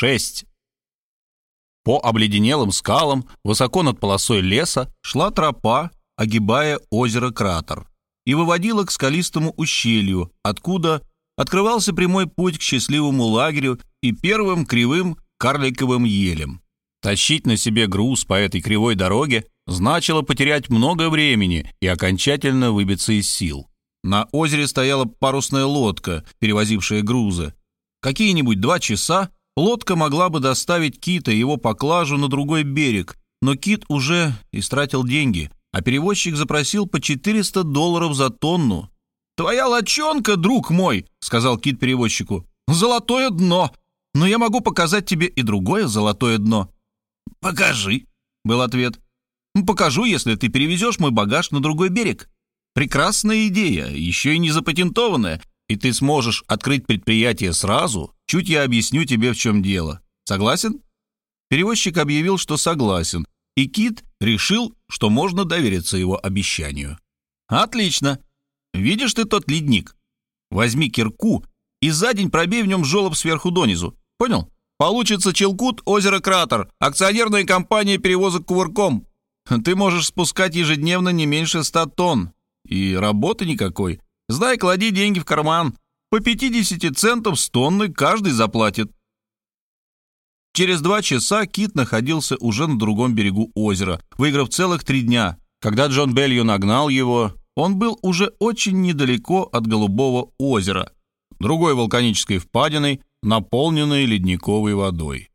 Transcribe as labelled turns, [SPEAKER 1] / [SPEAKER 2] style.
[SPEAKER 1] шесть. По обледенелым скалам, высоко над полосой леса, шла тропа, огибая озеро-кратер, и выводила к скалистому ущелью, откуда открывался прямой путь к счастливому лагерю и первым кривым карликовым елем. Тащить на себе груз по этой кривой дороге значило потерять много времени и окончательно выбиться из сил. На озере стояла парусная лодка, перевозившая грузы. Какие-нибудь два часа лодка могла бы доставить Кита и его поклажу на другой берег, но Кит уже истратил деньги, а перевозчик запросил по 400 долларов за тонну. «Твоя лочонка, друг мой», — сказал Кит перевозчику, — «золотое дно, но я могу показать тебе и другое золотое дно». «Покажи», — был ответ. «Покажу, если ты перевезешь мой багаж на другой берег. Прекрасная идея, еще и не запатентованная, и ты сможешь открыть предприятие сразу, чуть я объясню тебе, в чем дело. Согласен?» Перевозчик объявил, что согласен, и Кит решил, что можно довериться его обещанию. «Отлично. Видишь ты тот ледник? Возьми кирку и за день пробей в нем жолоб сверху донизу. Понял? Получится Челкут, озеро Кратер, акционерная компания перевозок кувырком. Ты можешь спускать ежедневно не меньше ста тонн. И работы никакой. Знай, клади деньги в карман. По 50 центов с тонны каждый заплатит. Через два часа Кит находился уже на другом берегу озера, выиграв целых три дня. Когда Джон Белью нагнал его, он был уже очень недалеко от Голубого озера, другой вулканической впадиной, наполненной ледниковой водой.